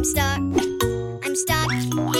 I'm stuck. I'm stuck.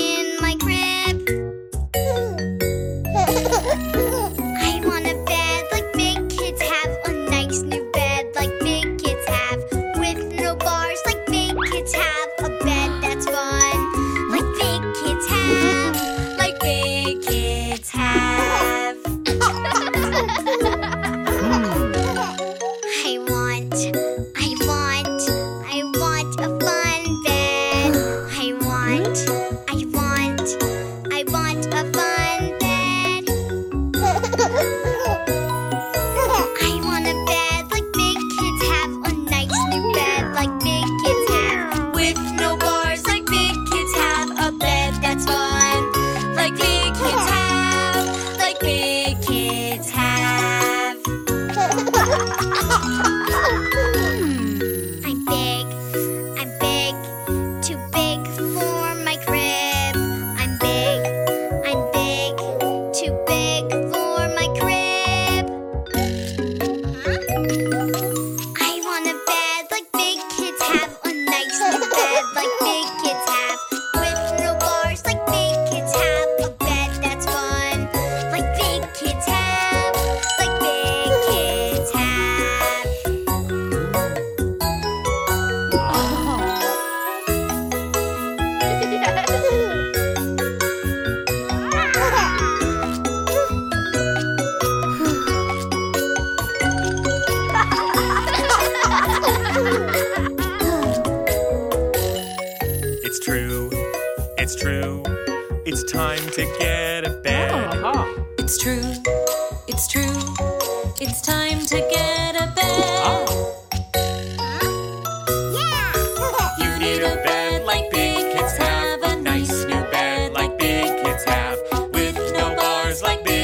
it's true. It's time to get a bed. Uh-huh. It's true. It's true. It's time to get a bed. Oh. Huh? Yeah. you need a bed like big kids have. A nice new bed like big kids have. With no bars like big.